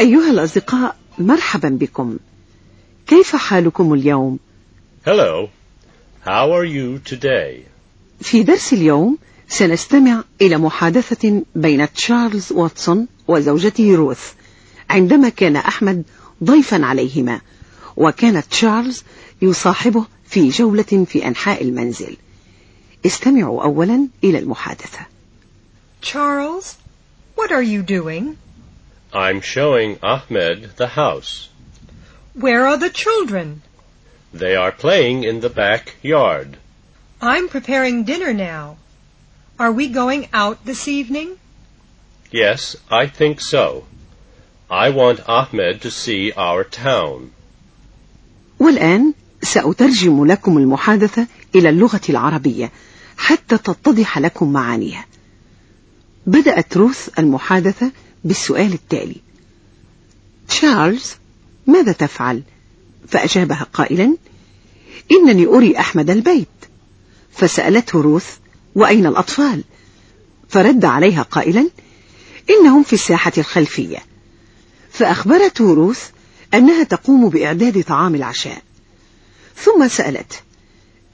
أيها الأصدقاء مرحبا بكم كيف حالكم اليوم؟ Hello. How are you today? في درس اليوم سنستمع إلى محادثة بين تشارلز واتسون وزوجته روث عندما كان أحمد ضيفا عليهما وكان تشارلز يصاحبه في جولة في أنحاء المنزل استمعوا أولا إلى المحادثة Charles, what are you doing? I'm showing Ahmed the house. Where are the children? They are playing in the back yard. I'm preparing dinner now. Are we going out this evening? Yes, I think so. I want Ahmed to see our town. والآن سأترجم لكم المحادثة إلى اللغة العربية حتى تتضح لكم معانيها بدأت روث المحادثة بالسؤال التالي تشارلز ماذا تفعل؟ فأجابها قائلا إنني أري أحمد البيت فسألته روث وأين الأطفال؟ فرد عليها قائلا إنهم في الساحة الخلفية فأخبرته روث أنها تقوم بإعداد طعام العشاء ثم سألت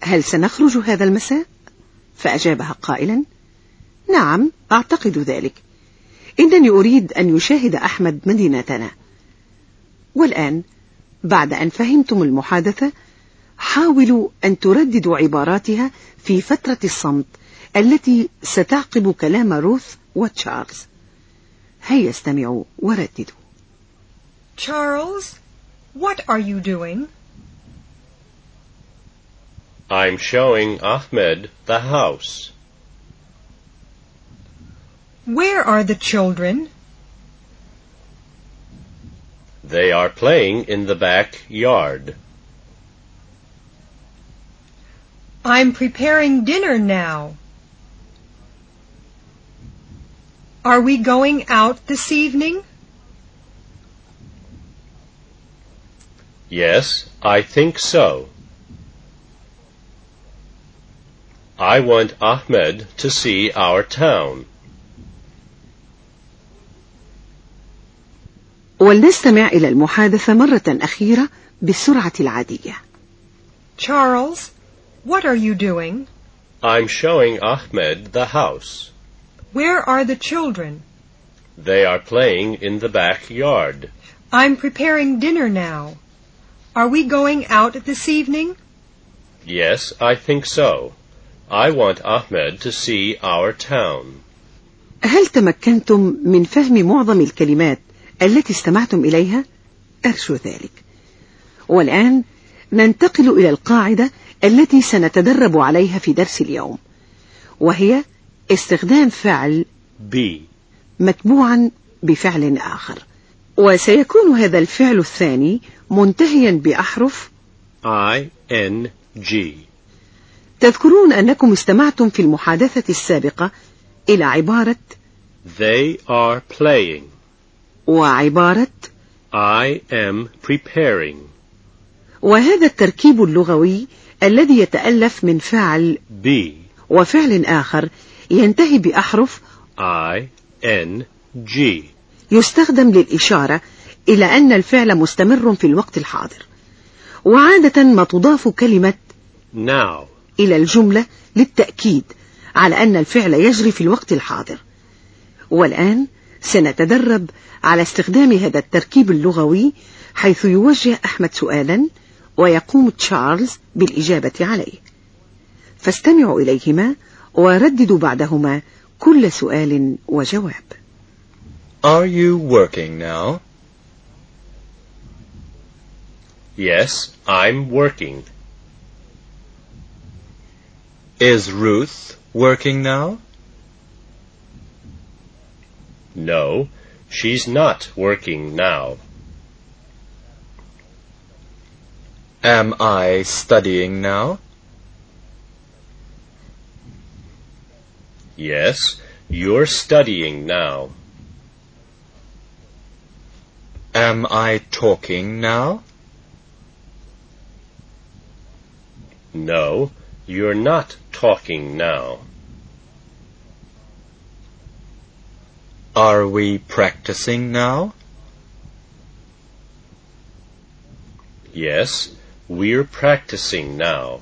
هل سنخرج هذا المساء؟ فأجابها قائلا نعم أعتقد ذلك إنني أريد أن يشاهد أحمد مدينتنا والآن بعد أن فهمتم المحادثة حاولوا أن ترددوا عباراتها في فترة الصمت التي ستعقب كلام روث وتشارلز هيا استمعوا ورددوا Charles, what are you doing? I'm showing Ahmed the house. Where are the children? They are playing in the back yard. I'm preparing dinner now. Are we going out this evening? Yes, I think so. I want Ahmed to see our town. ولنستمع إلى المحادثة مرة أخيرة بالسرعة العادية Charles, what are you doing? I'm showing Ahmed the house. Where are the children? They are playing in the back yard. I'm preparing dinner now. Are we going out this evening? Yes, I think so. I want Ahmed to see our town. هل تمكنتم من فهم معظم الكلمات التي استمعتم إليها؟ أرجو ذلك والآن ننتقل إلى القاعدة التي سنتدرب عليها في درس اليوم وهي استخدام فعل B. متبوعا بفعل آخر وسيكون هذا الفعل الثاني منتهيا بأحرف I N G. تذكرون أنكم استمعتم في المحادثة السابقة إلى عبارة They are playing. وعبارة I am preparing. وهذا التركيب اللغوي الذي يتألف من فعل B. وفعل آخر ينتهي بأحرف I N G. يستخدم للإشارة إلى أن الفعل مستمر في الوقت الحاضر وعادة ما تضاف كلمة Now. إلى الجملة للتأكيد على أن الفعل يجري في الوقت الحاضر والآن سنتدرب على استخدام هذا التركيب اللغوي حيث يوجه أحمد سؤالا ويقوم تشارلز بالإجابة عليه فاستمعوا إليهما ورددوا بعدهما كل سؤال وجواب Are you working now? Yes, I'm working. Is Ruth working now? No, she's not working now. Am I studying now? Yes, you're studying now. Am I talking now? No, you're not talking now. Are we practicing now? Yes, we're practicing now.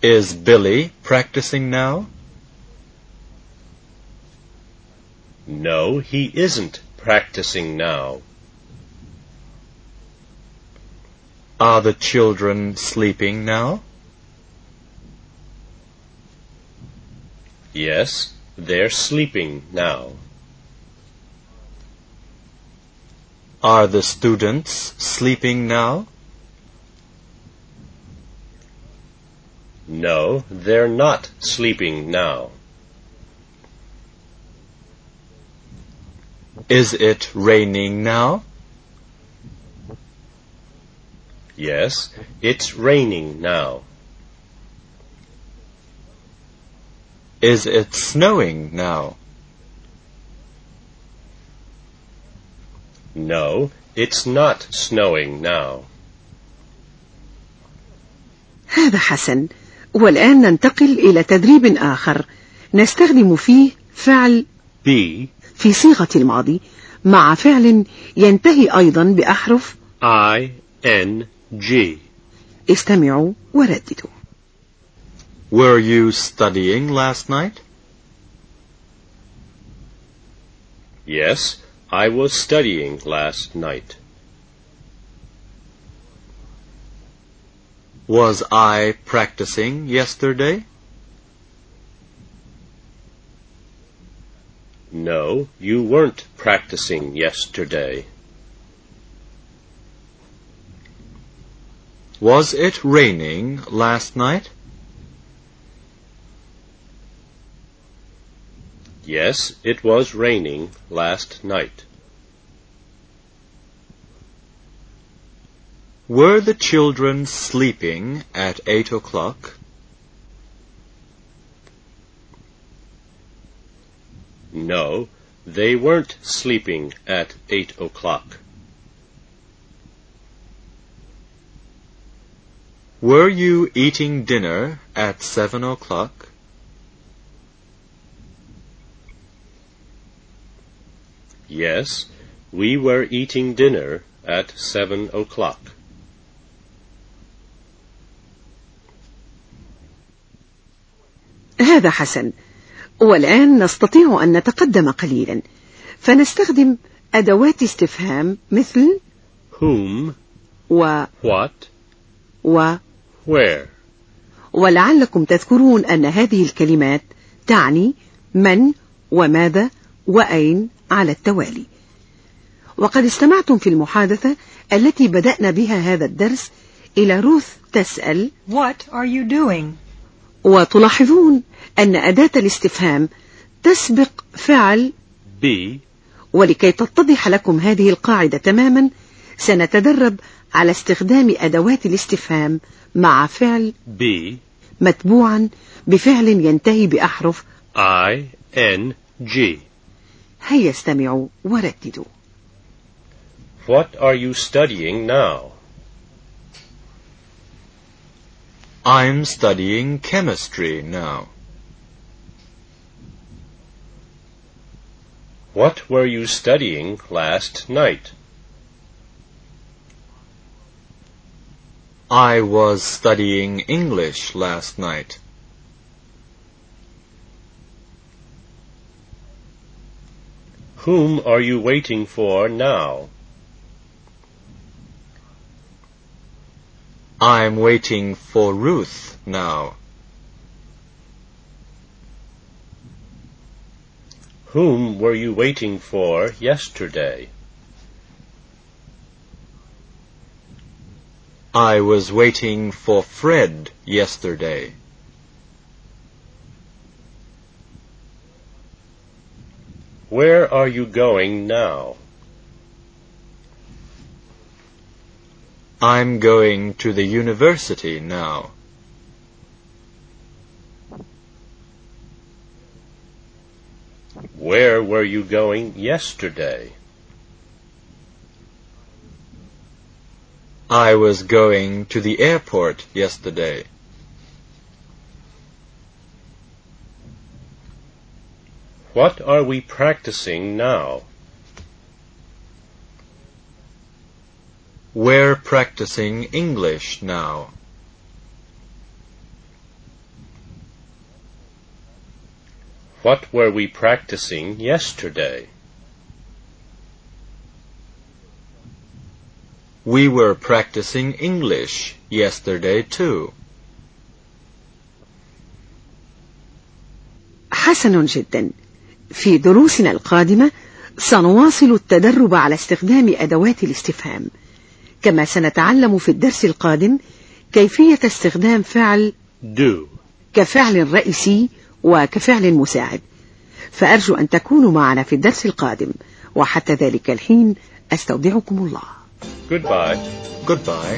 Is Billy practicing now? No, he isn't practicing now. Are the children sleeping now? Yes, they're sleeping now. Are the students sleeping now? No, they're not sleeping now. Is it raining now? Yes, it's raining now. Is it snowing now? No, it's not snowing now. هذا حسن والآن ننتقل إلى تدريب آخر نستخدم فيه فعل Be, في صيغة الماضي مع فعل ينتهي أيضا بأحرف I, N, G. استمعوا ورددوا Were you studying last night? Yes, I was studying last night. Was I practicing yesterday? No, you weren't practicing yesterday. Was it raining last night? Yes, it was raining last night. Were the children sleeping at eight o'clock? No, they weren't sleeping at eight o'clock. Were you eating dinner at seven o'clock? Yes, we were eating dinner at seven o'clock. هذا حسن والآن نستطيع أن نتقدم قليلا فنستخدم أدوات استفهام مثل Whom, و what, و where. ولعلكم تذكرون أن هذه الكلمات تعني من وماذا وأين على التوالي وقد استمعتم في المحادثة التي بدأنا بها هذا الدرس إلى روث تسأل What are you doing? وتلاحظون أن أداة الاستفهام تسبق فعل Be, ولكي تتضح لكم هذه القاعدة تماما سنتدرب على استخدام أدوات الاستفهام مع فعل be, متبوعا بفعل ينتهي بأحرف I, N, G. هيا استمعوا ورددوا What are you studying now? I'm studying chemistry now. What were you studying last night? I was studying English last night. Whom are you waiting for now? I'm waiting for Ruth now. Whom were you waiting for yesterday? I was waiting for Fred yesterday. Where are you going now? I'm going to the university now. Where were you going yesterday? I was going to the airport yesterday. What are we practicing now? We're practicing English now. What were we practicing yesterday? We were practicing English yesterday too. حسن جدا في دروسنا القادمة سنواصل التدرب على استخدام أدوات الاستفهام كما سنتعلم في الدرس القادم كيفية استخدام فعل Do. كفعل رئيسي وكفعل مساعد فأرجو أن تكونوا معنا في الدرس القادم وحتى ذلك الحين أستودعكم الله Goodbye. Goodbye.